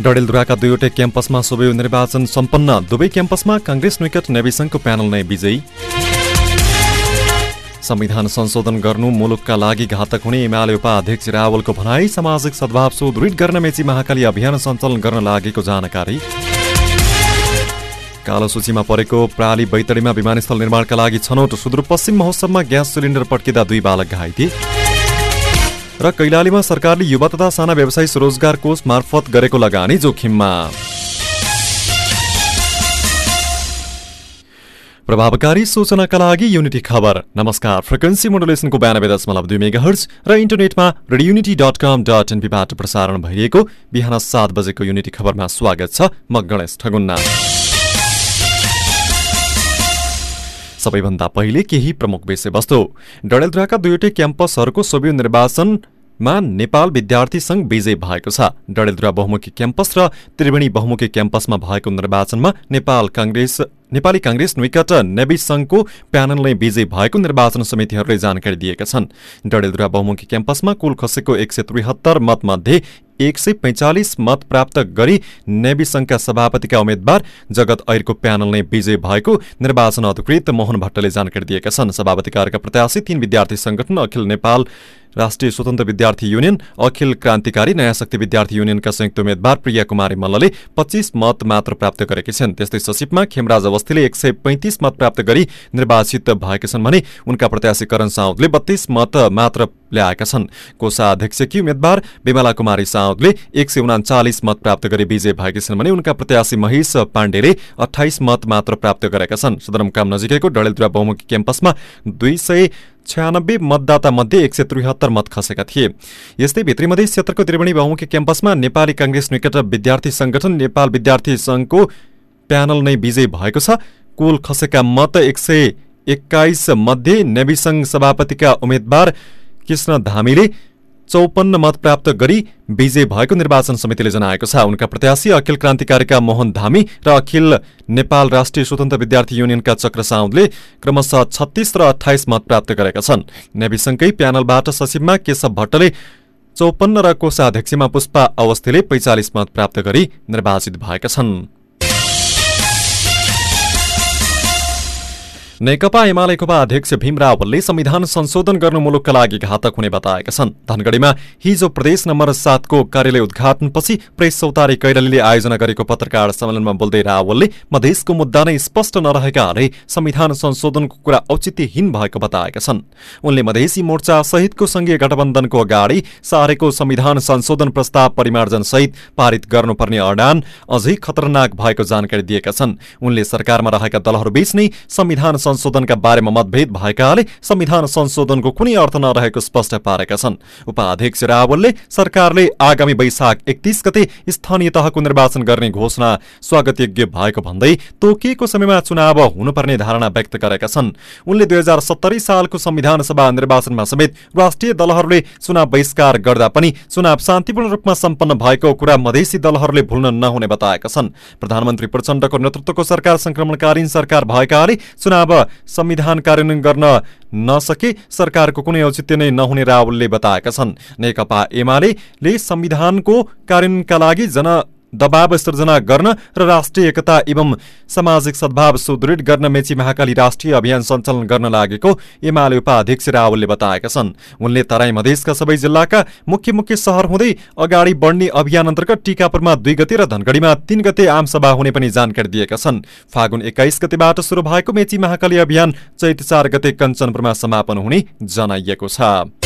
डडेलधुराका दुईवटै क्याम्पसमा सुबे निर्वाचन सम्पन्न। दुवै क्याम्पसमा काङ्ग्रेस निकट नेविसङ्घको प्यानल नै विजयी। संविधान संशोधन गर्नु मुलुकका लागि घातक हुने एमाले उपाध्यक्ष रावलको भनाई सामाजिक सद्भाव सुदृढ गर्न मेची महाकाली अभियान सञ्चालन गर्न लागेको जानकारी। कालो सूचीमा परेको प्राली बैतडीमा विमानस्थल निर्माणका लागि छनौट सुदूरपश्चिम महोत्सवमा ग्यास सिलिन्डर पड्किँदा दुई बालक घाइते। र कैलालीमा सरकारले युवा तथा साना व्यवसायी स्वरोजगार कोष मार्फत गरेको लगानी जोखिममा। प्रभावकारी सूचनाका लागि युनिटी खबर। नमस्कार फ्रिक्वेन्सी मोडुलेसनको बयानब्बे दशमलव दुई मेगा हर्च र इन्टरनेटमा रेडियुनिटी डट कम डट एनपीबाट प्रसारण भइरहेको बिहान सात बजेको युनिटी खबरमा स्वागत छ म गणेश ठगुन्ना। सबैभन्दा पहिले केही प्रमुख विषयवस्तु। डडेलधुराका दुईवटै क्याम्पसहरूको सोभि निर्वाचनमा नेपाल विद्यार्थी संघ विजय भएको छ। डडेलधुरा बहुमुखी क्याम्पस र त्रिवेणी बहुमुखी क्याम्पसमा भएको निर्वाचनमा नेपाल काङ्ग्रेस नेपाली काङ्ग्रेस निकट नेबी संघको प्यानलले विजय भएको निर्वाचन समितिहरूले जानकारी दिएका छन्। डडेलधुरा बहुमुखी क्याम्पसमा कुल खसेको एक सय त्रिहत्तर मतमध्ये एक सय पैँचालिस मत प्राप्त गरी नेवी संघका सभापतिका उम्मेद्वार जगत ऐरको प्यानलले विजय भएको निर्वाचन अधिकृत मोहन भट्टले जानकारी दिएका छन्। सभापति कार्यका प्रत्याशी तीन विद्यार्थी संगठन अखिल नेपाल राष्ट्रिय स्वतन्त्र विद्यार्थी युनियन अखिल क्रान्तिकारी नयाँ शक्ति विद्यार्थी युनियनका संयुक्त उम्मेद्वार प्रिया कुमारी मल्लले पच्चीस मत मात्र प्राप्त गरेकी छन्। त्यस्तै सचिवमा खेमराज अवस्थीले एक सय पैँतिस मत प्राप्त गरी निर्वाचित भएका छन् भने उनका प्रत्याशी करण साउदले बत्तीस मत मात्र ल्याएका छन्। कोषाध्यक्षकी उम्मेद्वार विमला कुमारी साउदले एक मत प्राप्त गरी विजय भएकी छन् भने उनका प्रत्याशी महेश पाण्डेले अठाइस मत मात्र प्राप्त गरेका छन्। सदरमुकाम नजिकैको डडेलधुरा बहुमुखी क्याम्पसमा दुई सय छयानब्बे मतदाता मध्ये एक सय त्रिहत्तर मत खसेका थिए। यस्तै भित्री मधेस क्षेत्रको त्रिवेणी बहुमुखी क्याम्पसमा नेपाली काङ्ग्रेस निकट विद्यार्थी संगठन नेपाल विद्यार्थी संघको प्यानल नै विजय भएको छ। कुल खसेका मत एक सय एक्काइस मध्ये नेविसङ्घ सभापतिका उम्मेद्वार कृष्ण धामीले चौपन्न मत प्राप्त गरी विजय भएको निर्वाचन समितिले जनाएको छ। उनका प्रत्याशी अखिल क्रान्तिकारीका मोहन धामी र अखिल नेपाल राष्ट्रिय स्वतन्त्र विद्यार्थी युनियनका चक्र साउदले क्रमशः छत्तीस र अठाइस मत प्राप्त गरेका छन्। नेविसङ्घकै प्यानलबाट सचिवमा केशव भट्टले चौपन्न र कोषाध्यक्षमा पुष्पा अवस्थीले पैँचालिस मत प्राप्त गरी निर्वाचित भएका छन्। नेकपा एमालेको अध्यक्ष भीम रावलले संविधान संशोधन गर्नु मुलुकका लागि घातक हुने बताएका छन्। धनगढीमा हिजो प्रदेश नम्बर सातको कार्यालय उद्घाटनपछि प्रेस सौतारी कैरलीले आयोजना गरेको पत्रकार सम्मेलनमा बोल्दै रावलले मधेसको मुद्दा नै स्पष्ट नरहेकाले संविधान संशोधनको कुरा औचित्यहीन भएको बताएका छन्। उनले मधेसी मोर्चा सहितको संघीय गठबन्धनको अगाडि सारेको संविधान संशोधन प्रस्ताव परिमार्जन सहित पारित गर्नुपर्ने अडान अझै खतरनाक भएको जानकारी दिएका छन्। उनले सरकारमा रहेका दलहरूबीच नै संविधान संशोधनका बारेमा मतभेद भएकाले संविधान संशोधनको कुनै अर्थ नरहेको स्पष्ट पारेका छन्। उपाध्यक्ष रावलले सरकारले आगामी वैशाख एकतीस गते स्थानीय तहको निर्वाचन गर्ने घोषणा स्वागतयोग्य भएको भन्दै तोकिएको समयमा चुनाव हुनुपर्ने धारणा व्यक्त गरेका छन्। उनले दुई सालको संविधान सभा निर्वाचनमा समेत राष्ट्रिय दलहरूले चुनाव बहिष्कार गर्दा पनि चुनाव शान्तिपूर्ण रूपमा सम्पन्न भएको कुरा मधेसी दलहरूले भुल्न नहुने बताएका छन्। प्रधानमन्त्री प्रचण्डको नेतृत्वको सरकार संक्रमणकालीन सरकार भएकाले चुनाव संविधान कार्यान्वयन गर्न नसके सरकारको कुनै औचित्य नै नहुने रावलले बताएका छन्। नेकपा एमाले संविधानको कार्यान्वयनका लागि जन दबाव सृजना गर्न र राष्ट्रिय एकता एवं सामाजिक सद्भाव सुदृढ गर्न मेची महाकाली राष्ट्रिय अभियान सञ्चालन गर्न लागेको एमाले उपाध्यक्ष रावलले बताएका छन्। उनले तराई मधेसका सबै जिल्लाका मुख्य मुख्य सहर हुँदै अगाडि बढ्ने अभियान अन्तर्गत टिकापुरमा दुई गते र धनगढीमा तीन गते आमसभा हुने पनि जानकारी दिएका छन्। फागुन एक्काइस गतेबाट शुरू भएको मेची महाकाली अभियान चैत चार गते कञ्चनपुरमा समापन हुने जनाइएको छ।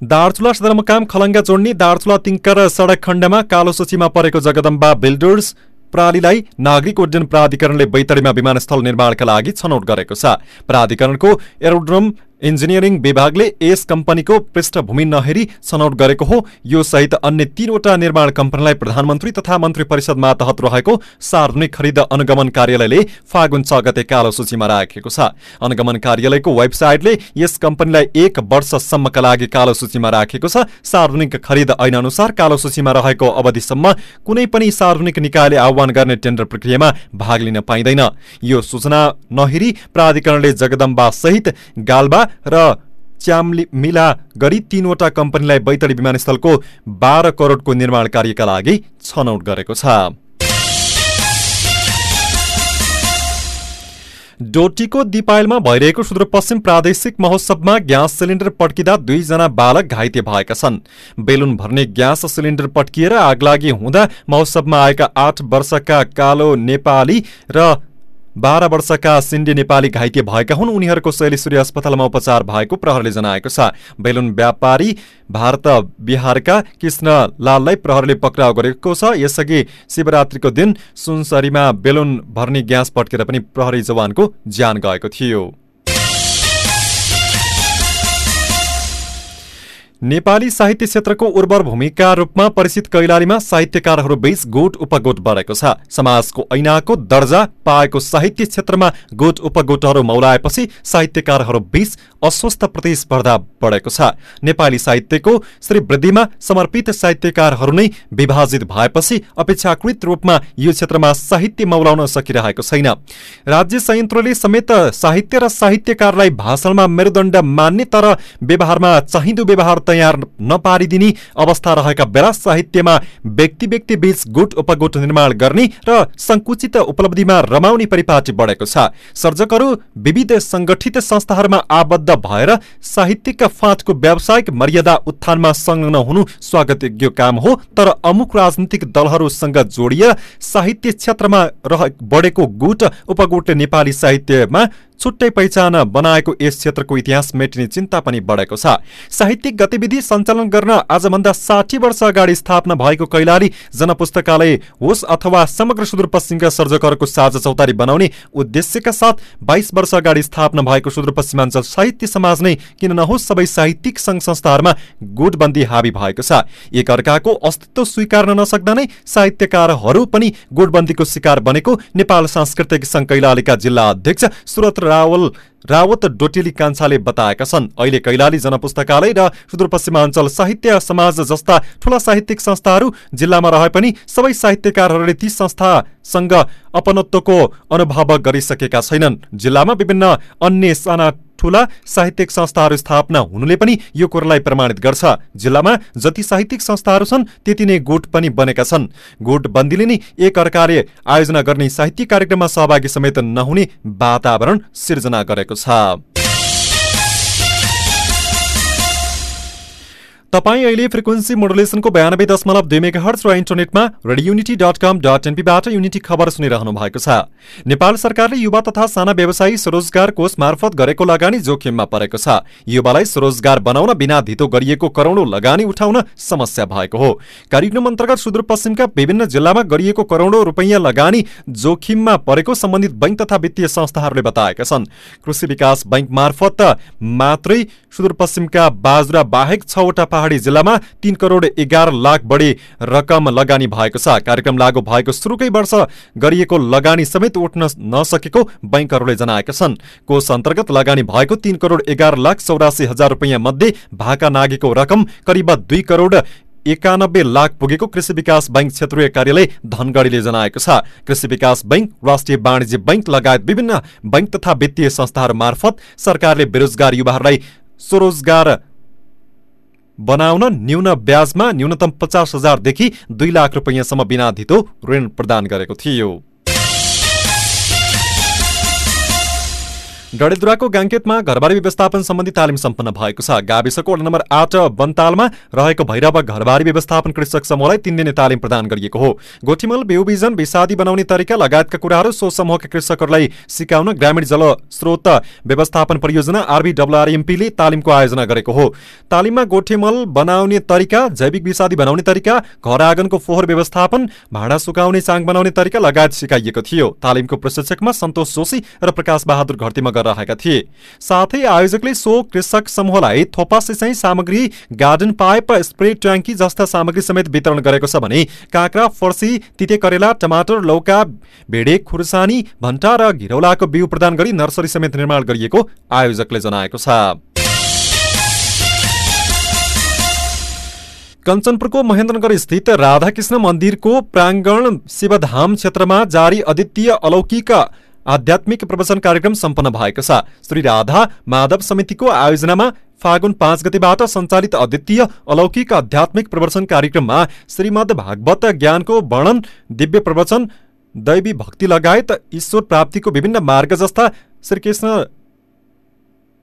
दार्चुला सदरमुकाम खलङ्गा जोड्ने दार्चुला तिङ्कर सडक खण्डमा कालो सूचीमा परेको जगदम्बा बिल्डर्स प्रणालीलाई नागरिक उड्डयन प्राधिकरणले बैतडीमा विमानस्थल निर्माणका लागि छनौट गरेको छ। प्राधिकरणको एरोड्रोम इन्जिनियरिङ विभागले यस कम्पनीको पृष्ठभूमि नहेरी छनौट गरेको हो। यो सहित अन्य तीनवटा निर्माण कम्पनीलाई प्रधानमन्त्री तथा मन्त्री परिषद मातहत रहेको सार्वजनिक खरिद अनुगमन कार्यालयले फागुन छ गते कालो सूचीमा राखेको छ। अनुगमन कार्यालयको वेबसाइटले यस कम्पनीलाई एक वर्षसम्मका लागि कालो सूचीमा राखेको छ। सार्वजनिक खरिद ऐन अनुसार कालो सूचीमा रहेको अवधिसम्म कुनै पनि सार्वजनिक निकायले आह्वान गर्ने टेन्डर प्रक्रियामा भाग लिन पाइँदैन। यो सूचना नहेरी प्राधिकरणले जगदम्बा सहित गाल्बा र च्याम्ली मिला गरी तीनवटा कम्पनीलाई बैतडी विमानस्थलको बाह्र करोडको निर्माण कार्यका लागि छनौट गरेको छ। डोटीको दिपायलमा भइरहेको सुदूरपश्चिम प्रादेशिक महोत्सवमा ग्यास सिलिन्डर पड्किँदा दुईजना बालक घाइते भएका छन्। बेलुन भर्ने ग्यास सिलिन्डर पड्किएर आगलागी हुँदा महोत्सवमा आएका आठ वर्षका कालो नेपाली र बाह्र वर्षका सिन्डी नेपाली घाइते भएका हुन्। उनीहरूको शैलेश्वरी अस्पतालमा उपचार भएको प्रहरले जनाएको छ। बेलुन व्यापारी भारत बिहारका कृष्ण लाललाई प्रहरले पक्राउ गरेको छ। यसअघि शिवरात्रिको दिन सुनसरीमा बेलुन भर्ने ग्यास पट्केर पनि प्रहरी जवानको ज्यान गएको थियो। नेपाली साहित्य क्षेत्रको उर्वर भूमिका रूपमा परिचित कैलालीमा साहित्यकारहरू बीच गुट उपगोट बढेको छ। समाजको ऐनाको दर्जा पाएको साहित्य क्षेत्रमा गुट उपगोटहरू मौलाएपछि साहित्यकारहरू बीच अस्वस्थ प्रतिस्पर्धा बढेको छ। नेपाली साहित्यको श्रीवृद्धिमा समर्पित साहित्यकारहरू नै विभाजित भएपछि अपेक्षाकृत रूपमा यो क्षेत्रमा साहित्य मौलाउन सकिरहेको छैन। राज्य संयन्त्रले समेत साहित्य र साहित्यकारलाई भाषणमा मेरुदण्ड मान्ने तर व्यवहारमा चाहिँदो व्यवहार तयार नपारिदिने अवस्था रहेका बेला साहित्यमा व्यक्ति व्यक्ति बीच गुट उपगुट निर्माण गर्ने र संकुचित उपलब्धिमा रमाउने परिपाटी बढेको छ। सर्जकहरू विविध संगठित संस्थाहरूमा आबद्ध भएर साहित्यिक फाँटको व्यावसायिक मर्यादा उत्थानमा संलग्न हुनु स्वागत काम हो तर अमुक राजनीतिक दलहरूसँग जोडिएर साहित्य क्षेत्रमा रह बढेको गुट उपगुट नेपाली साहित्यमा छुट्टै पहिचान बनाएको यस क्षेत्रको इतिहास मेटिने चिन्ता पनि बढेको छ। साहित्यिक गतिविधि सञ्चालन गर्न आजभन्दा साठी वर्ष अगाडि स्थापना भएको कैलाली जनपुस्तकालय होस् अथवा समग्र सुदूरपश्चिमका सर्जकहरूको साझा चौतारी बनाउने उद्देश्यका साथ बाइस वर्ष अगाडि स्थापना भएको सुदूरपश्चिमाञ्चल साहित्य समाज नै किन नहोस् सबै साहित्यिक सङ्घ संस्थाहरूमा गुटबन्दी हावी भएको छ। एक अर्काको अस्तित्व स्वीकार्न नसक्दा नै साहित्यकारहरू पनि गुटबन्दीको शिकार बनेको नेपाल सांस्कृतिक सङ्घ कैलालीका जिल्ला अध्यक्ष सुरत रावल रावत डोटेली कान्छाले बताएका छन्। अहिले कैलाली जनपुस्तकालय र सुदूरपश्चिमाञ्चल साहित्य समाज जस्ता ठूला साहित्यिक संस्थाहरू जिल्लामा रहे पनि सबै साहित्यकारहरूले ती संस्थासँग अपनत्वको अनुभव गरिसकेका छैनन्। जिल्लामा विभिन्न अन्य साना ठूला साहित्यिक संस्थाहरू स्थापना हुनुले पनि यो कुरालाई प्रमाणित गर्छ। जिल्लामा जति साहित्यिक संस्थाहरू छन् त्यति नै गुट पनि बनेका छन्। गुट बन्दीले नै एक अर्काले आयोजना गर्ने साहित्य कार्यक्रममा सहभागी समेत नहुने वातावरण सिर्जना गरेको छ। तपाईँ अहिले फ्रिक्वेन्सी मोडुलेसनको बयानब्बे दशमलव दुई मेगा हर्च र इन्टरनेटमा रेडियोनिटी डट कम डट एनपीबाट युनिटी खबर सुनिरहनु भएको छ। नेपाल सरकारले युवा तथा साना व्यवसायी स्वरोजगार कोष मार्फत गरेको लगानी जोखिममा परेको छ। युवालाई स्वरोजगार बनाउन बिना धितो गरिएको करोडौँ लगानी उठाउन समस्या भएको हो। कार्यक्रम अन्तर्गत सुदूरपश्चिमका विभिन्न जिल्लामा गरिएको करोडौँ रुपियाँ लगानी जोखिममा परेको सम्बन्धित बैंक तथा वित्तीय संस्थाहरूले बताएका छन्। कृषि विकास बैंक मार्फत मात्रै सुदूरपश्चिमका बाजुरा बाहेक छवटा पहाडी जिल्लामा तीन करोड एघार लाख बढी रकम लगानी भएको छ। कार्यक्रम लागू भएको सुरुकै वर्ष गरिएको लगानी समेत उठ्न नसकेको बैंकहरूले जनाएका छन्। कोष अन्तर्गत लगानी भएको तीन करोड एघार लाख चौरासी हजार रुपियाँ मध्ये भाका नागेको रकम करिब दुई करोड एकानब्बे लाख पुगेको कृषि विकास बैंक क्षेत्रीय कार्यालय धनगढीले जनाएको छ। कृषि विकास बैंक राष्ट्रिय वाणिज्य बैंक लगायत विभिन्न बैंक तथा वित्तीय संस्थाहरू मार्फत सरकारले बेरोजगार युवाहरूलाई स्वरोजगार बनाउन न्यून ब्याजमा न्यूनतम पचास हजारदेखि दुई लाख रुपियाँसम्म बिना धितो ऋण प्रदान गरेको थियो। डडेलधुराको गाङ्केतमा घरबारी व्यवस्थापन सम्बन्धी तालिम सम्पन्न भएको छ। गाविसको वडा नम्बर आठ वनतालमा रहेको भैरव घरबारी व्यवस्थापन कृषक समूहलाई तीन दिने तालिम प्रदान गरिएको हो। गोठीमल बिउबिजन विषादी बनाउने तरिका लगायतका कुराहरू सो समूहका कृषकहरूलाई सिकाउन ग्रामीण जल स्रोत व्यवस्थापन परियोजना आरबीडब्लुआरएमपीले तालिमको आयोजना गरेको हो। तालिममा गोठीमल बनाउने तरिका जैविक विषादी बनाउने तरिका घर आँगनको फोहोर व्यवस्थापन भाँडा सुकाउने चाङ बनाउने तरिका लगायत सिकाइएको थियो। तालिमको प्रशिक्षकमा सन्तोष जोशी र प्रकाश बहादुर घरतीमा रहेका थिए। साथै आयोजकले सो कृषक समूहलाई थोपा सिँचाइ सामग्री गार्डन पाइप स्प्रे ट्याङ्की जस्ता सामग्री समेत वितरण गरेको छ भने काँक्रा फर्सी तिते करेला टमाटर लौका भेडे खुर्सानी भन्टा र घिरौलाको बिउ प्रदान गरी नर्सरी समेत निर्माण गरिएको आयोजकले जनाएको छ। कञ्चनपुरको महेन्द्रनगर स्थित राधाकृष्ण मन्दिरको प्राङ्गण शिवधाम क्षेत्रमा जारी अद्वितीय अलौकिक आध्यात्मिक प्रवचन कार्यक्रम सम्पन्न भएको छ। श्री राधा माधव समितिको आयोजनामा फागुन पाँच गतिबाट सञ्चालित अद्वितीय अलौकिक आध्यात्मिक प्रवचन कार्यक्रममा श्रीमद् भागवत ज्ञानको वर्णन दिव्य प्रवचन दैवी भक्ति लगायत ईश्वर प्राप्तिको विभिन्न मार्ग जस्ता श्रीकृष्ण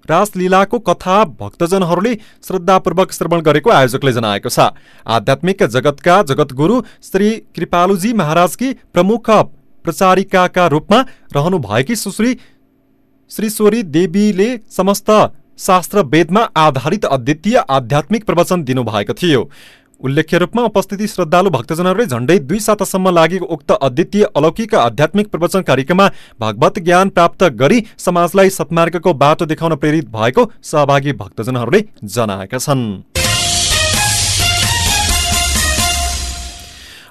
रासलीलाको कथा भक्तजनहरूले श्रद्धापूर्वक श्रवण गरेको आयोजकले जनाएको छ। आध्यात्मिक जगतका जगतगुरु श्री कृपालुजी महाराजकी प्रमुख प्रचारिकाका रूपमा रहनुभएकी सुश्री श्रीश्वरी देवीले समस्त शास्त्र वेदमा आधारित अद्वितीय आध्यात्मिक प्रवचन दिनुभएको थियो। उल्लेख्य रूपमा उपस्थिति श्रद्धालु भक्तजनहरूले झण्डै दुई सातासम्म लागेको उक्त अद्वितीय अलौकिक आध्यात्मिक प्रवचन कार्यक्रममा भागवत ज्ञान प्राप्त गरी समाजलाई सत्मार्गको बाटो देखाउन प्रेरित भएको सहभागी भक्तजनहरूले जनाएका छन्।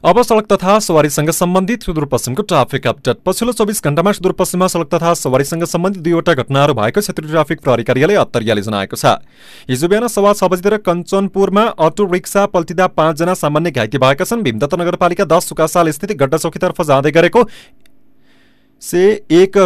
अब सड़क तथा सवारीसँग सम्बन्धित सुदूरपश्चिमको ट्राफिक अपडेट। पछिल्लो चौबिस घण्टामा सुदूरपश्चिममा सड़क तथा सवारीसँग सम्बन्धित दुईवटा घटनाहरू भएको क्षेत्रीय ट्राफिक प्रहरी कार्यालय अत्तरियाले जनाएको छ। हिजो बिहान सवा छ बजीतिर कञ्चनपुरमा अटो रिक्सा पल्टिँदा पाँचजना सामान्य घाइते भएका छन्। भीमदत्त नगरपालिका दस सुकासाल स्थित गड्डा चौकीतर्फ जाँदै गरेको से एक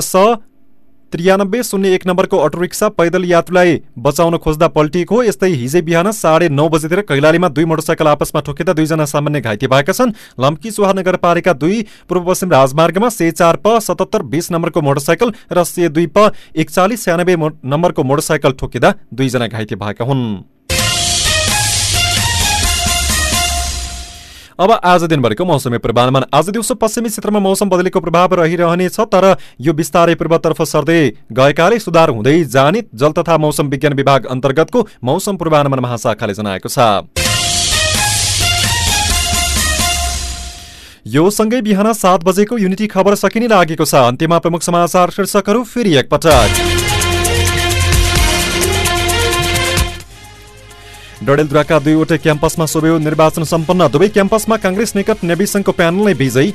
त्रियानब्बे शून्य एक नम्बरको अटो रिक्सा पैदल यात्रुलाई बचाउन खोज्दा पल्टिएको यस्तै हिजै बिहान साढे नौ बजेतिर कैलालीमा दुई मोटरसाइकल आपसमा ठोकिँदा दुईजना सामान्य घाइते भएका छन्। लम्की सुहा नगरपालिका दुई पूर्व पश्चिम राजमार्गमा से चार प सतहत्तर बिस नम्बरको मोटरसाइकल र से दुई प एकचालिस छ्यानब्बे नम्बरको मोटरसाइकल ठोकिँदा दुईजना घाइते भएका हुन्। अब आज दिनभरिको मौसमी पूर्वानुमान। आज दिउँसो पश्चिमी क्षेत्रमा मौसम बदलीको प्रभाव रहिरहनेछ तर यो बिस्तारै पूर्वतर्फ सर्दै गएकाले सुधार हुँदै जाने जल तथा मौसम विज्ञान विभाग अन्तर्गतको मौसम पूर्वानुमान महाशाखाले जनाएको छ। यो सँगै बिहान सात बजेको युनिटी खबर सकिने लागेको छ। अन्त्यमा प्रमुख समाचार शीर्षकहरू फेरि एकपटक। डडेलधुराका दुईवटै क्याम्पसमा सोभ्यो निर्वाचन सम्पन्न। दुवै क्याम्पसमा काङ्ग्रेस निकट नेविसङ्घको प्यानल नै विजयी।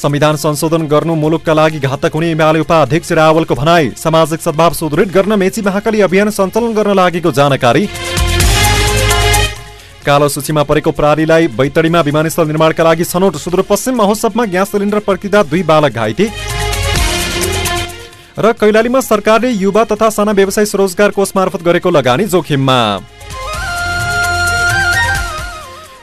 संविधान संशोधन गर्नु मुलुकका लागि घातक हुने एमाले उपाध्यक्ष रावलको भनाई। सामाजिक सद्भाव सुदृढ गर्न मेची महाकाली अभियान सञ्चालन गर्न लागेको जानकारी। कालो सूचीमा परेको प्रालीलाई बैतडीमा विमानस्थल निर्माणका लागि छनौट सुदूरपश्चिम महोत्सवमा ग्यास सिलिन्डर पर्किँदा दुई बालक घाइते। र कैलालीमा सरकारले युवा तथा साना व्यवसाय स्वरोजगार कोष मार्फत गरेको लगानी जोखिममा।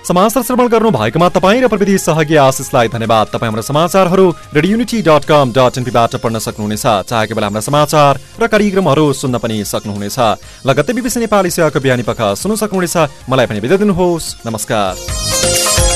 समाचार श्रवण गर्नु भएकोमा तपाईँ र प्रविधि सहयोगी आशिषलाई धन्यवाद। तपाईँ हाम्रो समाचारहरू रेडियोनिटी डट कम डट एनपीबाट पढ्न सक्नुहुनेछ। चाहेको बेला हाम्रा समाचार र कार्यक्रमहरू सुन्न पनि सक्नुहुनेछ। लगत्तै बिबिसी नेपाली सेवाको बिहानी पख सुन्न सक्नुहुनेछ। मलाई पनि बिदा दिनुहोस्। नमस्कार।